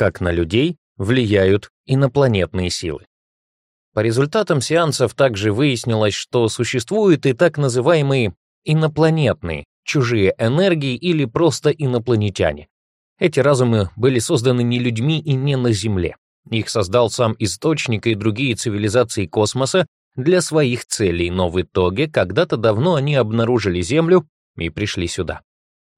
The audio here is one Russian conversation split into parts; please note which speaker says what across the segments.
Speaker 1: как на людей влияют инопланетные силы. По результатам сеансов также выяснилось, что существуют и так называемые инопланетные, чужие энергии или просто инопланетяне. Эти разумы были созданы не людьми и не на Земле. Их создал сам Источник и другие цивилизации космоса для своих целей, но в итоге когда-то давно они обнаружили Землю и пришли сюда.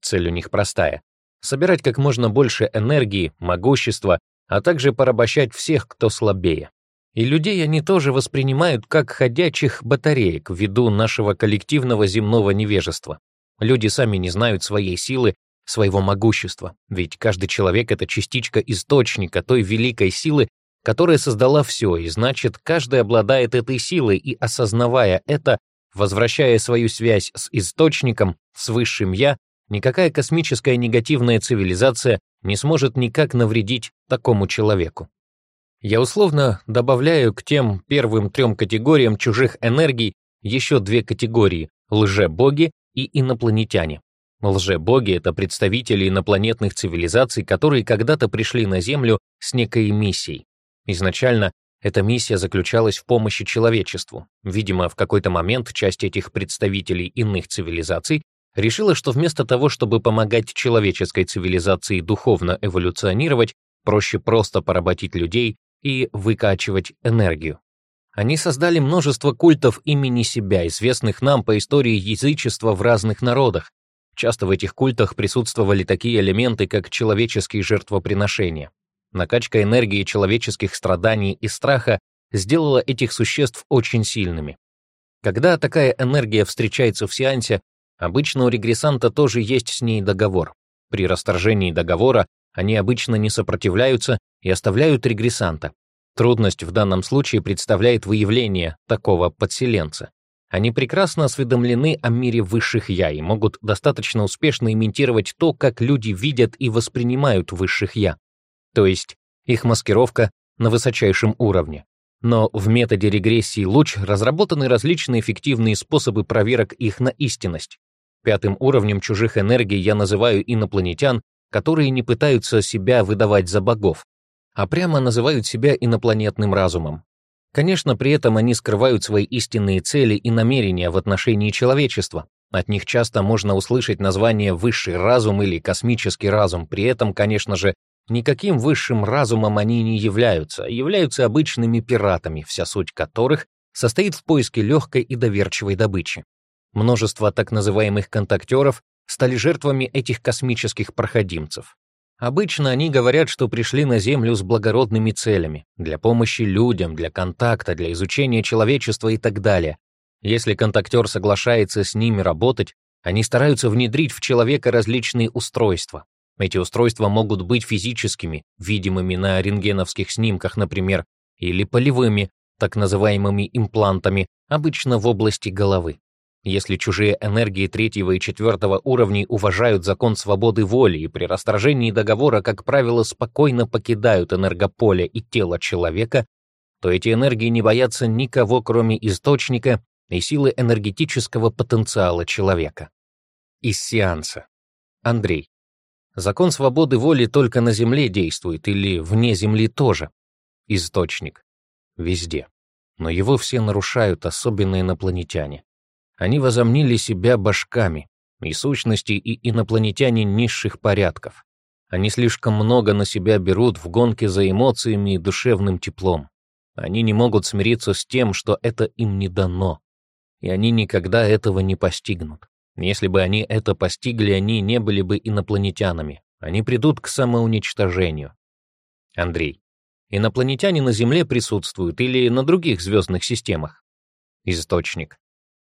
Speaker 1: Цель у них простая собирать как можно больше энергии, могущества, а также порабощать всех, кто слабее. И людей они тоже воспринимают как ходячих батареек ввиду нашего коллективного земного невежества. Люди сами не знают своей силы, своего могущества, ведь каждый человек — это частичка источника той великой силы, которая создала все, и значит, каждый обладает этой силой, и, осознавая это, возвращая свою связь с источником, с высшим «я», Никакая космическая негативная цивилизация не сможет никак навредить такому человеку. Я условно добавляю к тем первым трем категориям чужих энергий еще две категории – лже-боги и инопланетяне. Лже-боги – это представители инопланетных цивилизаций, которые когда-то пришли на Землю с некой миссией. Изначально эта миссия заключалась в помощи человечеству. Видимо, в какой-то момент часть этих представителей иных цивилизаций решила, что вместо того, чтобы помогать человеческой цивилизации духовно эволюционировать, проще просто поработить людей и выкачивать энергию. Они создали множество культов имени себя, известных нам по истории язычества в разных народах. Часто в этих культах присутствовали такие элементы, как человеческие жертвоприношения. Накачка энергии человеческих страданий и страха сделала этих существ очень сильными. Когда такая энергия встречается в сеансе, Обычно у регрессанта тоже есть с ней договор. При расторжении договора они обычно не сопротивляются и оставляют регрессанта. Трудность в данном случае представляет выявление такого подселенца. Они прекрасно осведомлены о мире высших «я» и могут достаточно успешно имитировать то, как люди видят и воспринимают высших «я». То есть их маскировка на высочайшем уровне. Но в методе регрессии луч разработаны различные эффективные способы проверок их на истинность. Пятым уровнем чужих энергий я называю инопланетян, которые не пытаются себя выдавать за богов, а прямо называют себя инопланетным разумом. Конечно, при этом они скрывают свои истинные цели и намерения в отношении человечества. От них часто можно услышать название «высший разум» или «космический разум». При этом, конечно же, никаким высшим разумом они не являются, а являются обычными пиратами, вся суть которых состоит в поиске легкой и доверчивой добычи. Множество так называемых контактеров стали жертвами этих космических проходимцев. Обычно они говорят, что пришли на Землю с благородными целями, для помощи людям, для контакта, для изучения человечества и так далее. Если контактер соглашается с ними работать, они стараются внедрить в человека различные устройства. Эти устройства могут быть физическими, видимыми на рентгеновских снимках, например, или полевыми, так называемыми имплантами, обычно в области головы. Если чужие энергии третьего и четвертого уровней уважают закон свободы воли и при расторжении договора, как правило, спокойно покидают энергополе и тело человека, то эти энергии не боятся никого, кроме источника и силы энергетического потенциала человека. Из сеанса. Андрей. Закон свободы воли только на Земле действует или вне Земли тоже. Источник. Везде. Но его все нарушают, особенно инопланетяне. Они возомнили себя башками, и сущности, и инопланетяне низших порядков. Они слишком много на себя берут в гонке за эмоциями и душевным теплом. Они не могут смириться с тем, что это им не дано. И они никогда этого не постигнут. Если бы они это постигли, они не были бы инопланетянами. Они придут к самоуничтожению. Андрей. Инопланетяне на Земле присутствуют или на других звездных системах? Источник.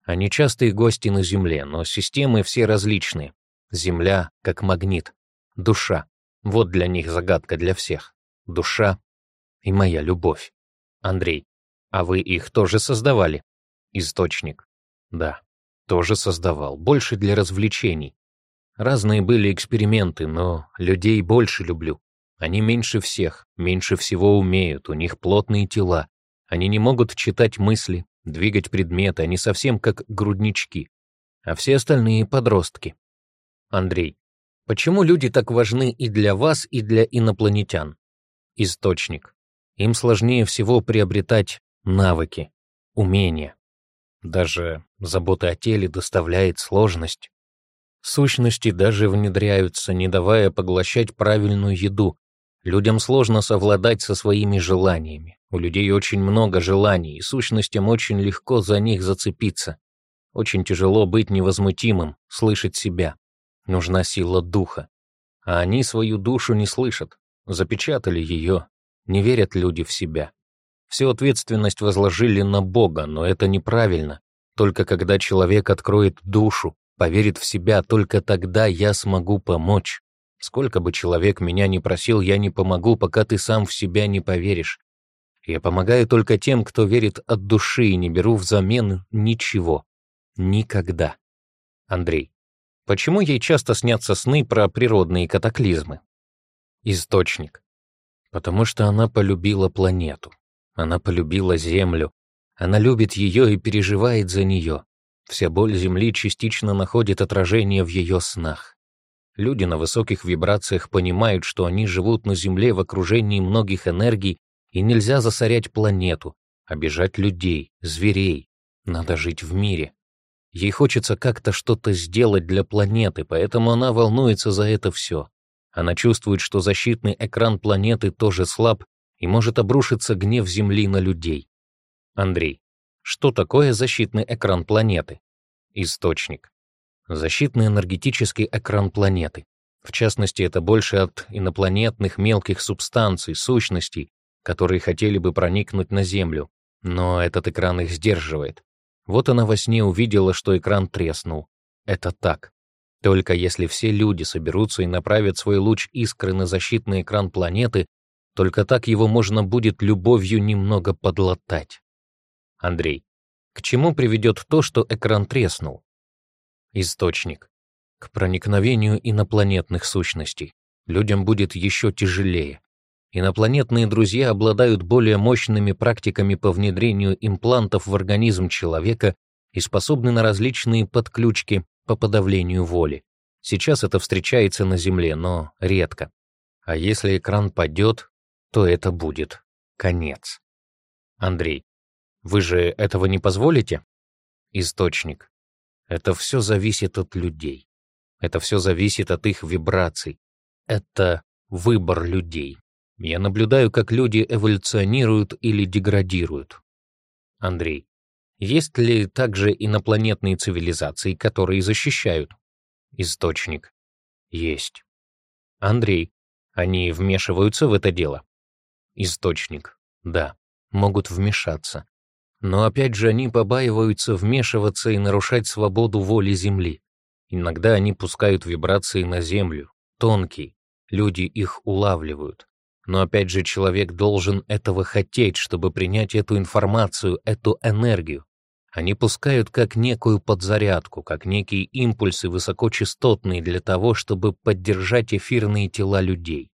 Speaker 1: Они частые гости на Земле, но системы все различны. Земля — как магнит. Душа. Вот для них загадка для всех. Душа и моя любовь. Андрей, а вы их тоже создавали? Источник. Да, тоже создавал. Больше для развлечений. Разные были эксперименты, но людей больше люблю. Они меньше всех, меньше всего умеют, у них плотные тела. Они не могут читать мысли, двигать предметы, не совсем как груднички, а все остальные подростки. Андрей, почему люди так важны и для вас, и для инопланетян? Источник. Им сложнее всего приобретать навыки, умения. Даже забота о теле доставляет сложность. Сущности даже внедряются, не давая поглощать правильную еду, Людям сложно совладать со своими желаниями. У людей очень много желаний, и сущностям очень легко за них зацепиться. Очень тяжело быть невозмутимым, слышать себя. Нужна сила духа. А они свою душу не слышат, запечатали ее, не верят люди в себя. Всю ответственность возложили на Бога, но это неправильно. Только когда человек откроет душу, поверит в себя, только тогда я смогу помочь. Сколько бы человек меня ни просил, я не помогу, пока ты сам в себя не поверишь. Я помогаю только тем, кто верит от души и не беру взамен ничего. Никогда. Андрей. Почему ей часто снятся сны про природные катаклизмы? Источник. Потому что она полюбила планету. Она полюбила Землю. Она любит ее и переживает за нее. Вся боль Земли частично находит отражение в ее снах. Люди на высоких вибрациях понимают, что они живут на Земле в окружении многих энергий, и нельзя засорять планету, обижать людей, зверей. Надо жить в мире. Ей хочется как-то что-то сделать для планеты, поэтому она волнуется за это все. Она чувствует, что защитный экран планеты тоже слаб и может обрушиться гнев Земли на людей. Андрей, что такое защитный экран планеты? Источник защитный энергетический экран планеты. В частности, это больше от инопланетных мелких субстанций, сущностей, которые хотели бы проникнуть на Землю, но этот экран их сдерживает. Вот она во сне увидела, что экран треснул. Это так. Только если все люди соберутся и направят свой луч искры на защитный экран планеты, только так его можно будет любовью немного подлатать. Андрей, к чему приведет то, что экран треснул? источник. К проникновению инопланетных сущностей людям будет еще тяжелее. Инопланетные друзья обладают более мощными практиками по внедрению имплантов в организм человека и способны на различные подключки по подавлению воли. Сейчас это встречается на Земле, но редко. А если экран падет, то это будет конец. Андрей, вы же этого не позволите? Источник. Это все зависит от людей. Это все зависит от их вибраций. Это выбор людей. Я наблюдаю, как люди эволюционируют или деградируют. Андрей, есть ли также инопланетные цивилизации, которые защищают? Источник. Есть. Андрей, они вмешиваются в это дело? Источник. Да, могут вмешаться. Но опять же они побаиваются вмешиваться и нарушать свободу воли Земли. Иногда они пускают вибрации на Землю, тонкие, люди их улавливают. Но опять же человек должен этого хотеть, чтобы принять эту информацию, эту энергию. Они пускают как некую подзарядку, как некие импульсы высокочастотные для того, чтобы поддержать эфирные тела людей.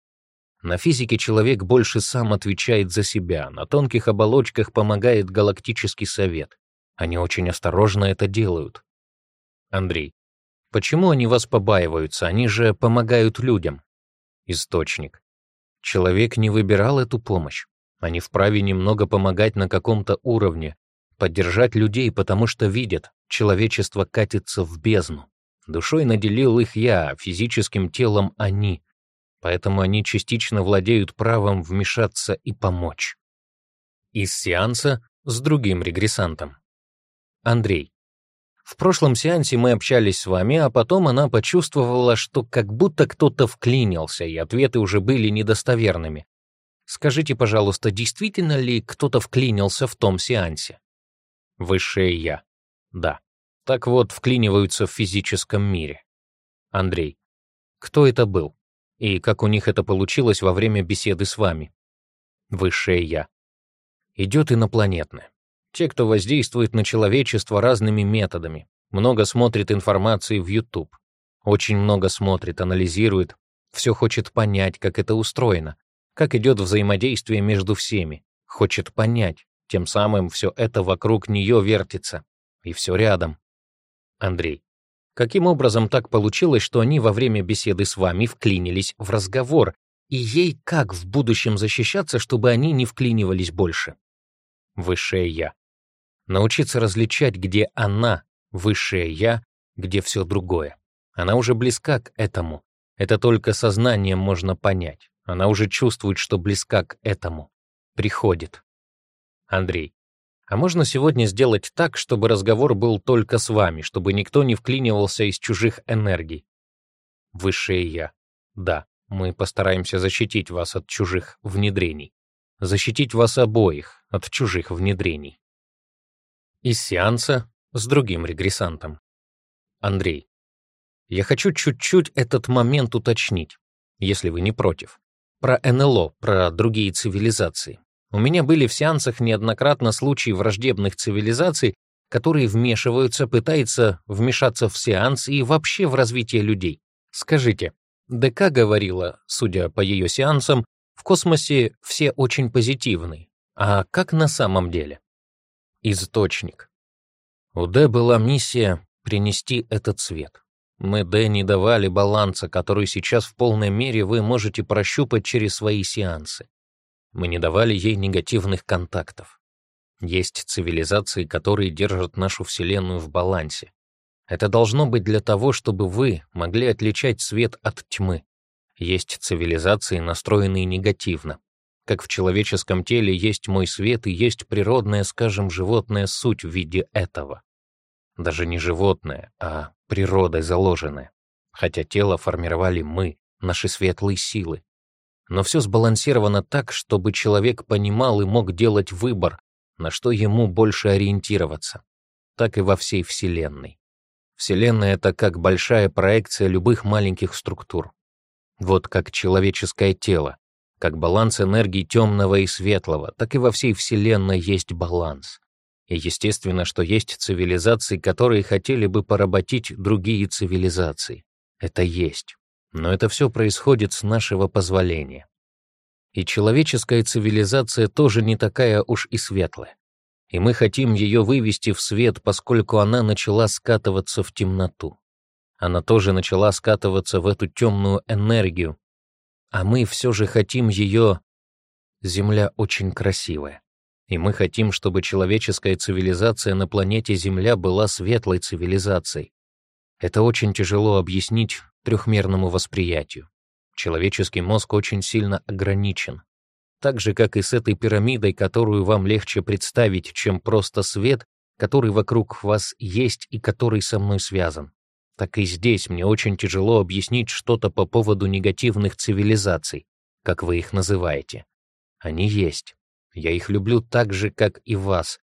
Speaker 1: На физике человек больше сам отвечает за себя, на тонких оболочках помогает галактический совет. Они очень осторожно это делают. Андрей. Почему они вас побаиваются? Они же помогают людям. Источник. Человек не выбирал эту помощь. Они вправе немного помогать на каком-то уровне, поддержать людей, потому что видят, человечество катится в бездну. Душой наделил их я, а физическим телом они — поэтому они частично владеют правом вмешаться и помочь. Из сеанса с другим регрессантом. Андрей. В прошлом сеансе мы общались с вами, а потом она почувствовала, что как будто кто-то вклинился, и ответы уже были недостоверными. Скажите, пожалуйста, действительно ли кто-то вклинился в том сеансе? Высшее Я. Да. Так вот, вклиниваются в физическом мире. Андрей. Кто это был? и как у них это получилось во время беседы с вами. Высшее Я. Идет инопланетное. Те, кто воздействует на человечество разными методами. Много смотрит информации в YouTube. Очень много смотрит, анализирует. Все хочет понять, как это устроено. Как идет взаимодействие между всеми. Хочет понять. Тем самым все это вокруг нее вертится. И все рядом. Андрей. Каким образом так получилось, что они во время беседы с вами вклинились в разговор, и ей как в будущем защищаться, чтобы они не вклинивались больше? Высшее Я. Научиться различать, где она, высшее Я, где все другое. Она уже близка к этому. Это только сознанием можно понять. Она уже чувствует, что близка к этому. Приходит. Андрей. А можно сегодня сделать так, чтобы разговор был только с вами, чтобы никто не вклинивался из чужих энергий? Высшее Я. Да, мы постараемся защитить вас от чужих внедрений. Защитить вас обоих от чужих внедрений. Из сеанса с другим регрессантом. Андрей. Я хочу чуть-чуть этот момент уточнить, если вы не против. Про НЛО, про другие цивилизации. У меня были в сеансах неоднократно случаи враждебных цивилизаций, которые вмешиваются, пытаются вмешаться в сеанс и вообще в развитие людей. Скажите, ДК говорила, судя по ее сеансам, в космосе все очень позитивны. А как на самом деле? Источник. У Д была миссия принести этот свет. Мы Д не давали баланса, который сейчас в полной мере вы можете прощупать через свои сеансы. Мы не давали ей негативных контактов. Есть цивилизации, которые держат нашу Вселенную в балансе. Это должно быть для того, чтобы вы могли отличать свет от тьмы. Есть цивилизации, настроенные негативно. Как в человеческом теле есть мой свет и есть природная, скажем, животная суть в виде этого. Даже не животное, а природой заложенное. Хотя тело формировали мы, наши светлые силы но все сбалансировано так, чтобы человек понимал и мог делать выбор, на что ему больше ориентироваться, так и во всей Вселенной. Вселенная — это как большая проекция любых маленьких структур. Вот как человеческое тело, как баланс энергии темного и светлого, так и во всей Вселенной есть баланс. И естественно, что есть цивилизации, которые хотели бы поработить другие цивилизации. Это есть но это все происходит с нашего позволения. И человеческая цивилизация тоже не такая уж и светлая. И мы хотим ее вывести в свет, поскольку она начала скатываться в темноту. Она тоже начала скатываться в эту темную энергию. А мы все же хотим ее... Земля очень красивая. И мы хотим, чтобы человеческая цивилизация на планете Земля была светлой цивилизацией. Это очень тяжело объяснить трехмерному восприятию. Человеческий мозг очень сильно ограничен. Так же, как и с этой пирамидой, которую вам легче представить, чем просто свет, который вокруг вас есть и который со мной связан. Так и здесь мне очень тяжело объяснить что-то по поводу негативных цивилизаций, как вы их называете. Они есть. Я их люблю так же, как и вас.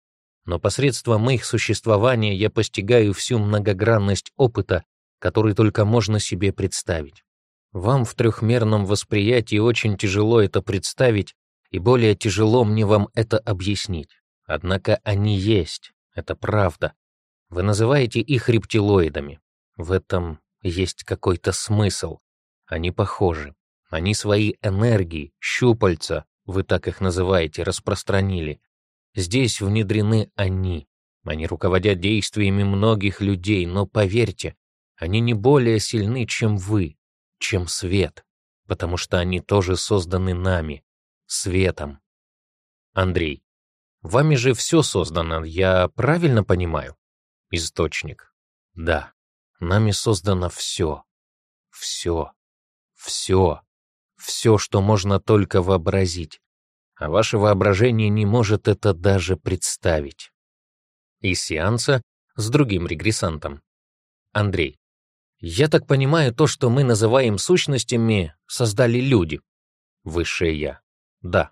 Speaker 1: Но посредством их существования я постигаю всю многогранность опыта, который только можно себе представить. Вам в трехмерном восприятии очень тяжело это представить, и более тяжело мне вам это объяснить. Однако они есть, это правда. Вы называете их рептилоидами. В этом есть какой-то смысл. Они похожи. Они свои энергии, щупальца, вы так их называете, распространили. Здесь внедрены они. Они руководят действиями многих людей, но поверьте, они не более сильны, чем вы, чем свет, потому что они тоже созданы нами, светом. Андрей, вами же все создано, я правильно понимаю? Источник. Да, нами создано все. Все. Все. Все, что можно только вообразить. А ваше воображение не может это даже представить. Из сеанса с другим регрессантом. Андрей. Я так понимаю, то, что мы называем сущностями, создали люди. Высшее Я. Да.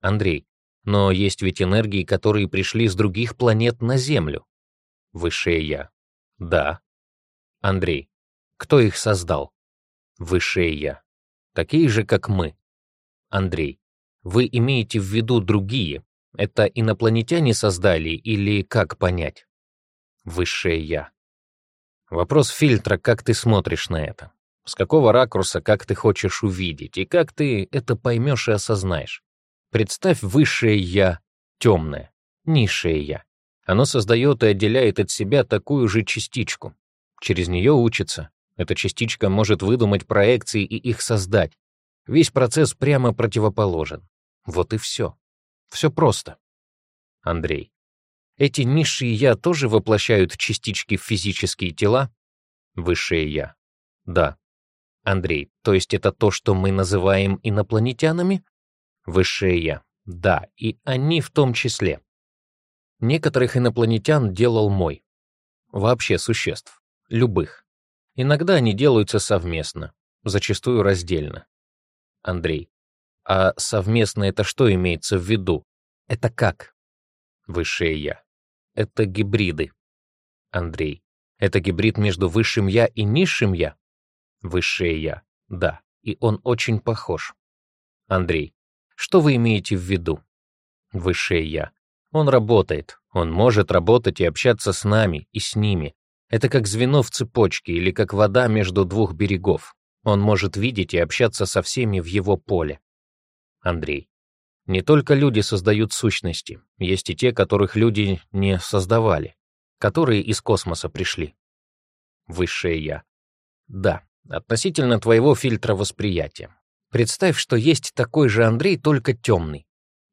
Speaker 1: Андрей. Но есть ведь энергии, которые пришли с других планет на Землю. Высшее Я. Да. Андрей. Кто их создал? Высшее Я. Такие же, как мы. Андрей. Вы имеете в виду другие? Это инопланетяне создали или как понять? Высшее Я. Вопрос фильтра, как ты смотришь на это, с какого ракурса, как ты хочешь увидеть, и как ты это поймешь и осознаешь. Представь высшее «я» темное, низшее «я». Оно создает и отделяет от себя такую же частичку. Через нее учится. Эта частичка может выдумать проекции и их создать. Весь процесс прямо противоположен. Вот и все. Все просто. Андрей. Эти низшие «я» тоже воплощают частички в физические тела? Высшее «я». Да. Андрей, то есть это то, что мы называем инопланетянами? Высшее «я». Да, и они в том числе. Некоторых инопланетян делал мой. Вообще существ. Любых. Иногда они делаются совместно, зачастую раздельно. Андрей. А совместно это что имеется в виду? Это как? Высшее Я. — это гибриды. Андрей. Это гибрид между высшим «я» и низшим «я». Высшее «я». Да. И он очень похож. Андрей. Что вы имеете в виду? Высшее «я». Он работает. Он может работать и общаться с нами и с ними. Это как звено в цепочке или как вода между двух берегов. Он может видеть и общаться со всеми в его поле. Андрей. Не только люди создают сущности, есть и те, которых люди не создавали, которые из космоса пришли. Высшее Я. Да, относительно твоего фильтра восприятия. Представь, что есть такой же Андрей, только темный.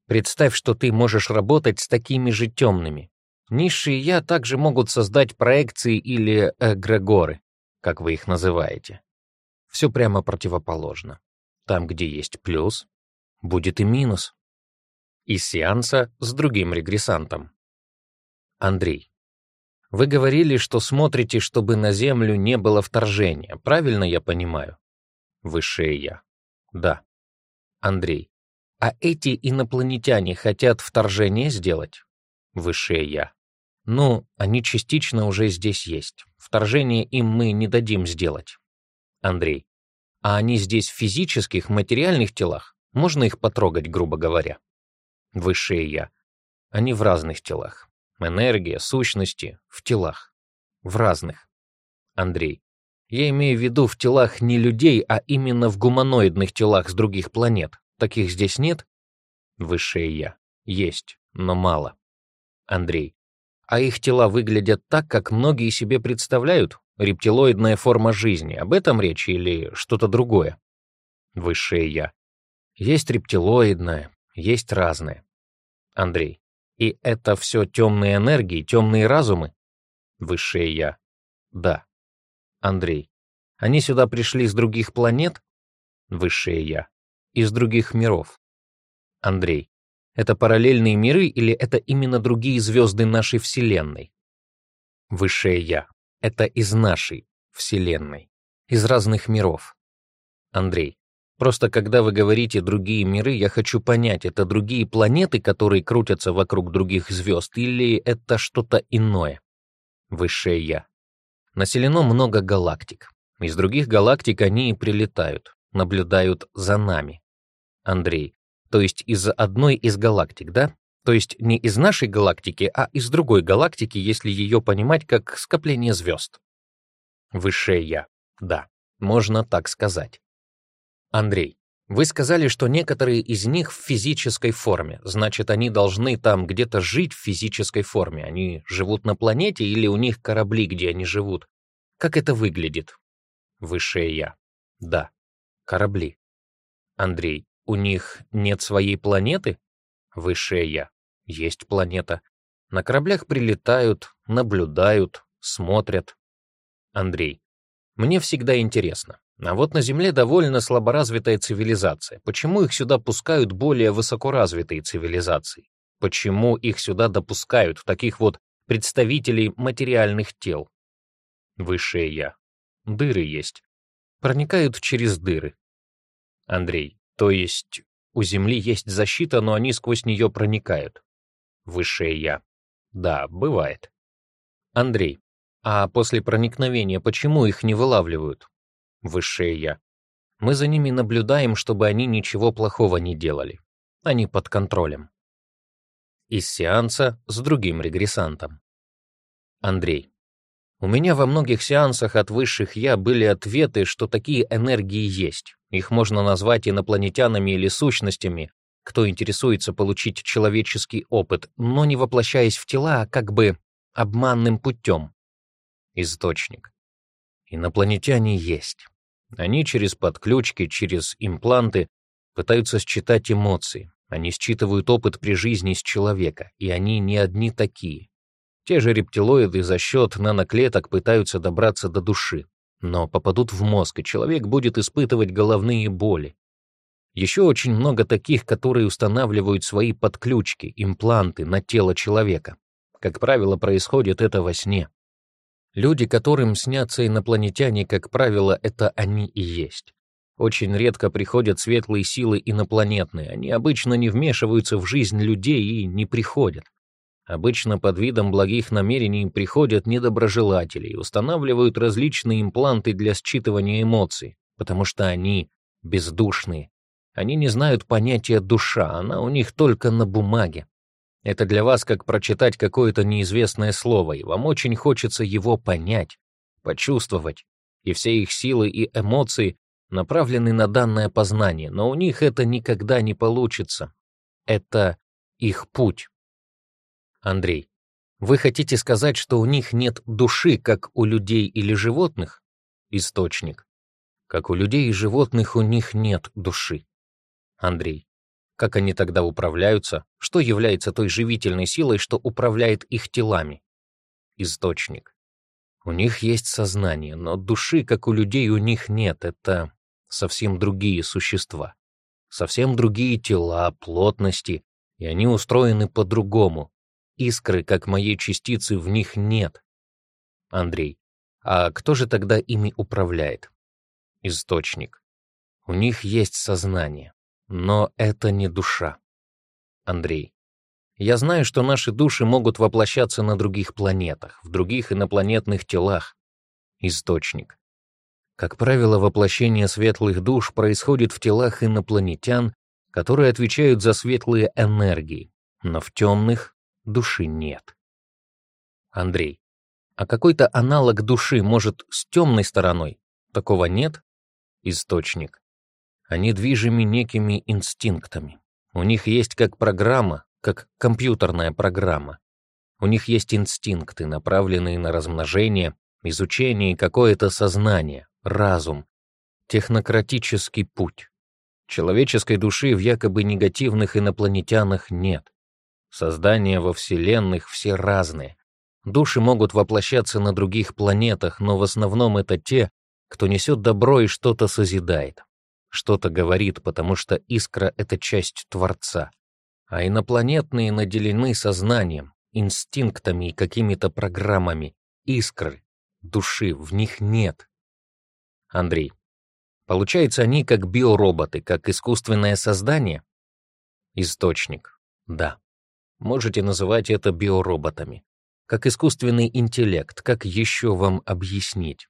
Speaker 1: Представь, что ты можешь работать с такими же темными. Низшие «я» также могут создать проекции или эгрегоры, как вы их называете. Все прямо противоположно. Там, где есть плюс, будет и минус и сеанса с другим регрессантом. Андрей. Вы говорили, что смотрите, чтобы на Землю не было вторжения, правильно я понимаю? Высшее Я. Да. Андрей. А эти инопланетяне хотят вторжение сделать? Высшее Я. Ну, они частично уже здесь есть. Вторжение им мы не дадим сделать. Андрей. А они здесь в физических, материальных телах? Можно их потрогать, грубо говоря? Высшее Я. Они в разных телах. Энергия, сущности — в телах. В разных. Андрей. Я имею в виду в телах не людей, а именно в гуманоидных телах с других планет. Таких здесь нет? Высшее Я. Есть, но мало. Андрей. А их тела выглядят так, как многие себе представляют? Рептилоидная форма жизни. Об этом речь или что-то другое? Высшее Я. Есть рептилоидное, есть разное. Андрей. «И это все темные энергии, темные разумы?» Высшее Я. «Да». Андрей. «Они сюда пришли с других планет?» Высшее Я. «Из других миров». Андрей. «Это параллельные миры или это именно другие звезды нашей Вселенной?» Высшее Я. «Это из нашей Вселенной. Из разных миров». Андрей. Просто когда вы говорите «другие миры», я хочу понять, это другие планеты, которые крутятся вокруг других звезд, или это что-то иное? Высшее Я. Населено много галактик. Из других галактик они и прилетают, наблюдают за нами. Андрей. То есть из одной из галактик, да? То есть не из нашей галактики, а из другой галактики, если ее понимать как скопление звезд. Высшее Я. Да, можно так сказать. Андрей, вы сказали, что некоторые из них в физической форме. Значит, они должны там где-то жить в физической форме. Они живут на планете или у них корабли, где они живут? Как это выглядит? Высшее я. Да. Корабли. Андрей, у них нет своей планеты? Высшее я. Есть планета. На кораблях прилетают, наблюдают, смотрят. Андрей, мне всегда интересно, а вот на Земле довольно слаборазвитая цивилизация. Почему их сюда пускают более высокоразвитые цивилизации? Почему их сюда допускают, в таких вот представителей материальных тел? Высшее Я. Дыры есть. Проникают через дыры. Андрей, то есть у Земли есть защита, но они сквозь нее проникают. Высшее Я. Да, бывает. Андрей, а после проникновения почему их не вылавливают? Высшее Я. Мы за ними наблюдаем, чтобы они ничего плохого не делали. Они под контролем. Из сеанса с другим регрессантом. Андрей. У меня во многих сеансах от высших «я» были ответы, что такие энергии есть. Их можно назвать инопланетянами или сущностями, кто интересуется получить человеческий опыт, но не воплощаясь в тела, а как бы обманным путем. Источник. Инопланетяне есть. Они через подключки, через импланты пытаются считать эмоции. Они считывают опыт при жизни с человека, и они не одни такие. Те же рептилоиды за счет наноклеток пытаются добраться до души, но попадут в мозг, и человек будет испытывать головные боли. Еще очень много таких, которые устанавливают свои подключки, импланты на тело человека. Как правило, происходит это во сне. Люди, которым снятся инопланетяне, как правило, это они и есть. Очень редко приходят светлые силы инопланетные, они обычно не вмешиваются в жизнь людей и не приходят. Обычно под видом благих намерений приходят недоброжелатели и устанавливают различные импланты для считывания эмоций, потому что они бездушные. Они не знают понятия «душа», она у них только на бумаге. Это для вас как прочитать какое-то неизвестное слово, и вам очень хочется его понять, почувствовать, и все их силы и эмоции направлены на данное познание, но у них это никогда не получится. Это их путь. Андрей, вы хотите сказать, что у них нет души, как у людей или животных? Источник. Как у людей и животных у них нет души. Андрей как они тогда управляются, что является той живительной силой, что управляет их телами. Источник. У них есть сознание, но души, как у людей, у них нет. Это совсем другие существа. Совсем другие тела, плотности, и они устроены по-другому. Искры, как моей частицы, в них нет. Андрей. А кто же тогда ими управляет? Источник. У них есть сознание. Но это не душа. Андрей. Я знаю, что наши души могут воплощаться на других планетах, в других инопланетных телах. Источник. Как правило, воплощение светлых душ происходит в телах инопланетян, которые отвечают за светлые энергии, но в темных души нет. Андрей. А какой-то аналог души может с темной стороной? Такого нет? Источник. Они движимы некими инстинктами. У них есть как программа, как компьютерная программа. У них есть инстинкты, направленные на размножение, изучение и какое-то сознание, разум, технократический путь. Человеческой души в якобы негативных инопланетянах нет. Создания во Вселенных все разные. Души могут воплощаться на других планетах, но в основном это те, кто несет добро и что-то созидает что-то говорит, потому что искра — это часть Творца. А инопланетные наделены сознанием, инстинктами и какими-то программами. Искры, души в них нет. Андрей. Получается, они как биороботы, как искусственное создание? Источник. Да. Можете называть это биороботами. Как искусственный интеллект, как еще вам объяснить?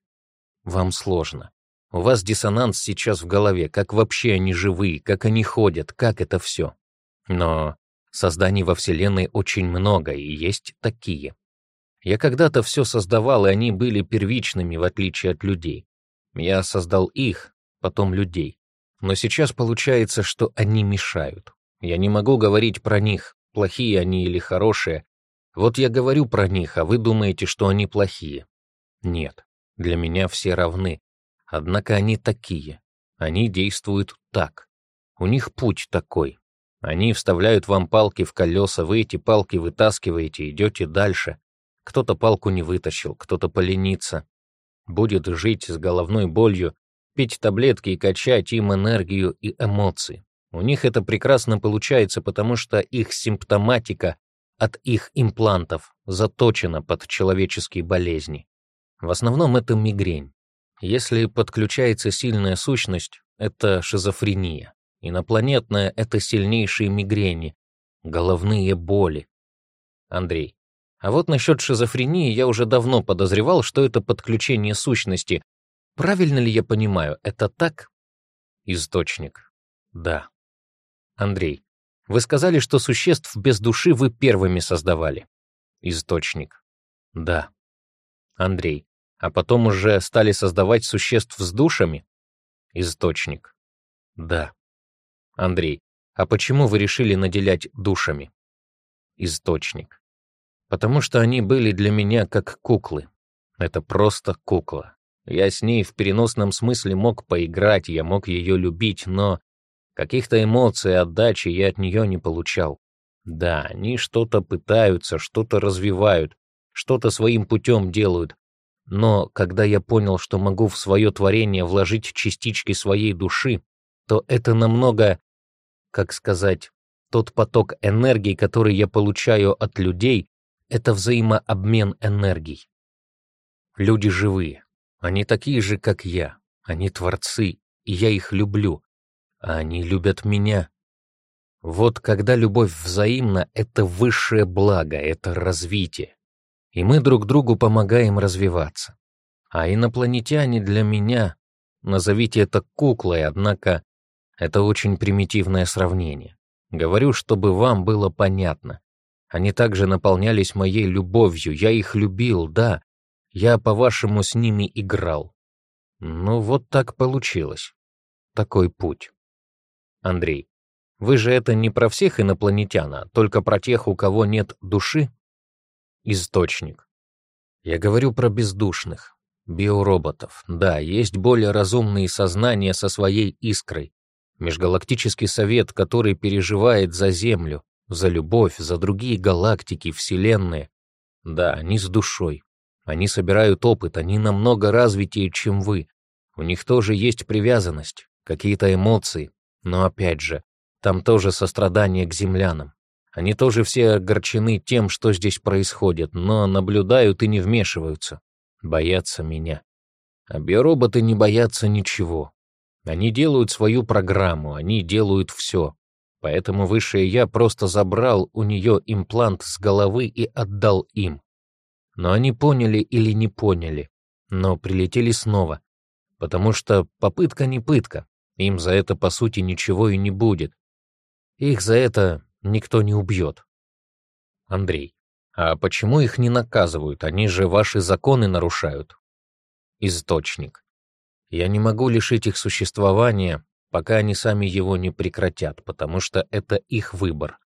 Speaker 1: Вам сложно. У вас диссонанс сейчас в голове, как вообще они живые, как они ходят, как это все. Но созданий во Вселенной очень много, и есть такие. Я когда-то все создавал, и они были первичными, в отличие от людей. Я создал их, потом людей. Но сейчас получается, что они мешают. Я не могу говорить про них, плохие они или хорошие. Вот я говорю про них, а вы думаете, что они плохие. Нет, для меня все равны, Однако они такие. Они действуют так. У них путь такой. Они вставляют вам палки в колеса, вы эти палки вытаскиваете, идете дальше. Кто-то палку не вытащил, кто-то поленится. Будет жить с головной болью, пить таблетки и качать им энергию и эмоции. У них это прекрасно получается, потому что их симптоматика от их имплантов заточена под человеческие болезни. В основном это мигрень. Если подключается сильная сущность, это шизофрения. Инопланетная — это сильнейшие мигрени, головные боли. Андрей. А вот насчет шизофрении я уже давно подозревал, что это подключение сущности. Правильно ли я понимаю, это так? Источник. Да. Андрей. Вы сказали, что существ без души вы первыми создавали. Источник. Да. Андрей а потом уже стали создавать существ с душами? Источник. Да. Андрей, а почему вы решили наделять душами? Источник. Потому что они были для меня как куклы. Это просто кукла. Я с ней в переносном смысле мог поиграть, я мог ее любить, но каких-то эмоций, отдачи я от нее не получал. Да, они что-то пытаются, что-то развивают, что-то своим путем делают, но когда я понял, что могу в свое творение вложить частички своей души, то это намного, как сказать, тот поток энергии, который я получаю от людей, это взаимообмен энергий. Люди живые. Они такие же, как я. Они творцы, и я их люблю. А они любят меня. Вот когда любовь взаимна, это высшее благо, это развитие и мы друг другу помогаем развиваться. А инопланетяне для меня, назовите это куклой, однако это очень примитивное сравнение. Говорю, чтобы вам было понятно. Они также наполнялись моей любовью, я их любил, да, я, по-вашему, с ними играл. Ну вот так получилось. Такой путь. Андрей, вы же это не про всех инопланетян, а только про тех, у кого нет души? источник. Я говорю про бездушных, биороботов. Да, есть более разумные сознания со своей искрой. Межгалактический совет, который переживает за Землю, за любовь, за другие галактики, вселенные. Да, они с душой. Они собирают опыт, они намного развитее, чем вы. У них тоже есть привязанность, какие-то эмоции. Но опять же, там тоже сострадание к землянам. Они тоже все огорчены тем, что здесь происходит, но наблюдают и не вмешиваются. Боятся меня. А биороботы не боятся ничего. Они делают свою программу, они делают все. Поэтому высшее я просто забрал у нее имплант с головы и отдал им. Но они поняли или не поняли, но прилетели снова. Потому что попытка не пытка, им за это по сути ничего и не будет. Их за это никто не убьет. Андрей, а почему их не наказывают? Они же ваши законы нарушают. Источник. Я не могу лишить их существования, пока они сами его не прекратят, потому что это их выбор.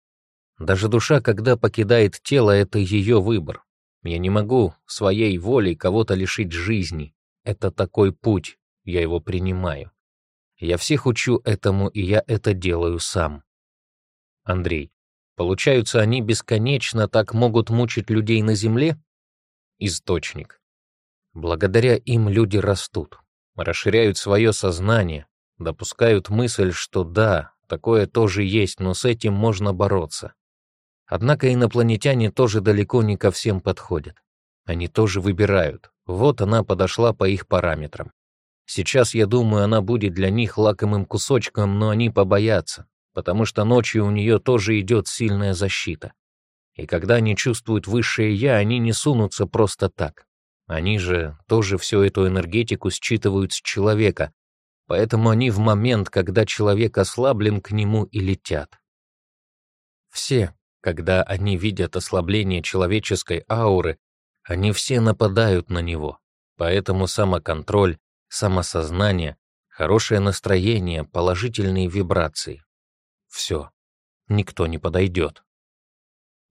Speaker 1: Даже душа, когда покидает тело, это ее выбор. Я не могу своей волей кого-то лишить жизни. Это такой путь, я его принимаю. Я всех учу этому, и я это делаю сам. Андрей. Получаются они бесконечно так могут мучить людей на земле? Источник. Благодаря им люди растут, расширяют свое сознание, допускают мысль, что да, такое тоже есть, но с этим можно бороться. Однако инопланетяне тоже далеко не ко всем подходят. Они тоже выбирают. Вот она подошла по их параметрам. Сейчас, я думаю, она будет для них лакомым кусочком, но они побоятся, потому что ночью у нее тоже идет сильная защита. И когда они чувствуют высшее «я», они не сунутся просто так. Они же тоже всю эту энергетику считывают с человека, поэтому они в момент, когда человек ослаблен, к нему и летят. Все, когда они видят ослабление человеческой ауры, они все нападают на него. Поэтому самоконтроль, самосознание, хорошее настроение, положительные вибрации все, никто не подойдет.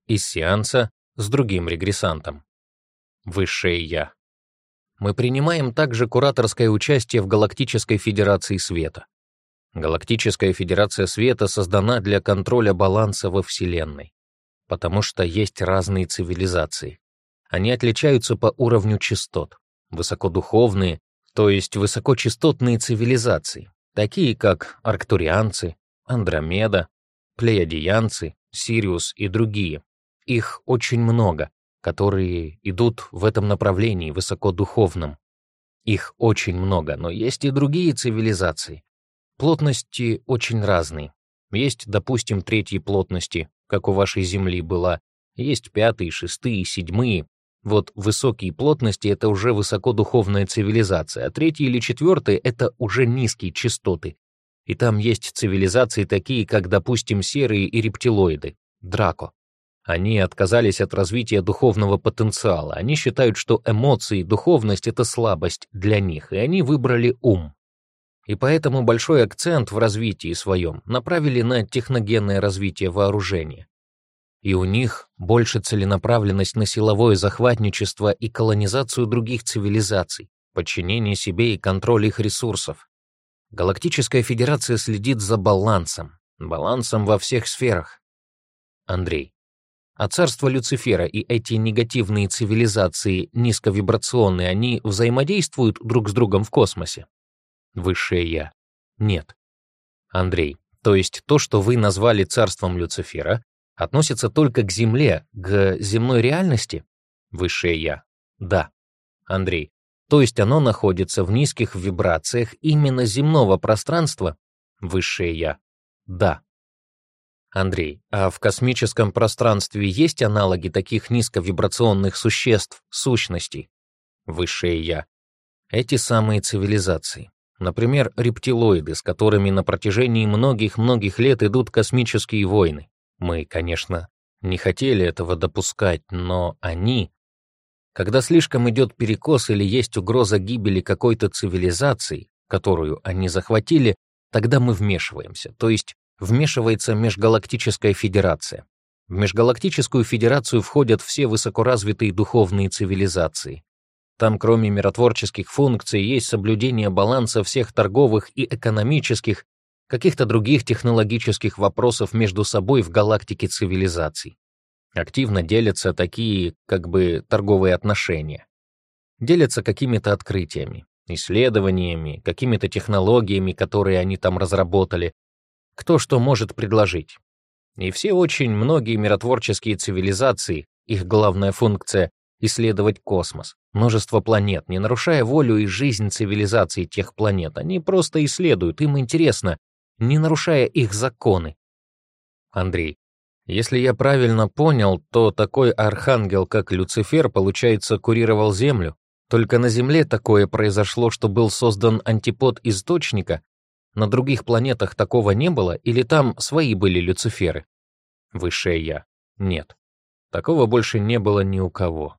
Speaker 1: Из сеанса с другим регрессантом. Высшее Я. Мы принимаем также кураторское участие в Галактической Федерации Света. Галактическая Федерация Света создана для контроля баланса во Вселенной, потому что есть разные цивилизации. Они отличаются по уровню частот. Высокодуховные, то есть высокочастотные цивилизации, такие как арктурианцы, Андромеда, Плеядианцы, Сириус и другие. Их очень много, которые идут в этом направлении высокодуховном. Их очень много, но есть и другие цивилизации. Плотности очень разные. Есть, допустим, третьи плотности, как у вашей Земли была. Есть пятые, шестые, седьмые. Вот высокие плотности — это уже высокодуховная цивилизация, а третьи или четвертые — это уже низкие частоты, и там есть цивилизации такие, как, допустим, серые и рептилоиды, драко. Они отказались от развития духовного потенциала. Они считают, что эмоции и духовность — это слабость для них, и они выбрали ум. И поэтому большой акцент в развитии своем направили на техногенное развитие вооружения. И у них больше целенаправленность на силовое захватничество и колонизацию других цивилизаций, подчинение себе и контроль их ресурсов, Галактическая Федерация следит за балансом, балансом во всех сферах. Андрей. А царство Люцифера и эти негативные цивилизации, низковибрационные, они взаимодействуют друг с другом в космосе? Высшее Я. Нет. Андрей. То есть то, что вы назвали царством Люцифера, относится только к Земле, к земной реальности? Высшее Я. Да. Андрей. То есть оно находится в низких вибрациях именно земного пространства? Высшее Я. Да. Андрей, а в космическом пространстве есть аналоги таких низковибрационных существ, сущностей? Высшее Я. Эти самые цивилизации. Например, рептилоиды, с которыми на протяжении многих-многих лет идут космические войны. Мы, конечно, не хотели этого допускать, но они когда слишком идет перекос или есть угроза гибели какой-то цивилизации, которую они захватили, тогда мы вмешиваемся, то есть вмешивается Межгалактическая Федерация. В Межгалактическую Федерацию входят все высокоразвитые духовные цивилизации. Там, кроме миротворческих функций, есть соблюдение баланса всех торговых и экономических, каких-то других технологических вопросов между собой в галактике цивилизаций активно делятся такие, как бы, торговые отношения. Делятся какими-то открытиями, исследованиями, какими-то технологиями, которые они там разработали, кто что может предложить. И все очень многие миротворческие цивилизации, их главная функция — исследовать космос, множество планет, не нарушая волю и жизнь цивилизаций тех планет. Они просто исследуют, им интересно, не нарушая их законы. Андрей, если я правильно понял, то такой архангел, как Люцифер, получается, курировал Землю. Только на Земле такое произошло, что был создан антипод источника, на других планетах такого не было, или там свои были Люциферы? Высшее Я. Нет. Такого больше не было ни у кого.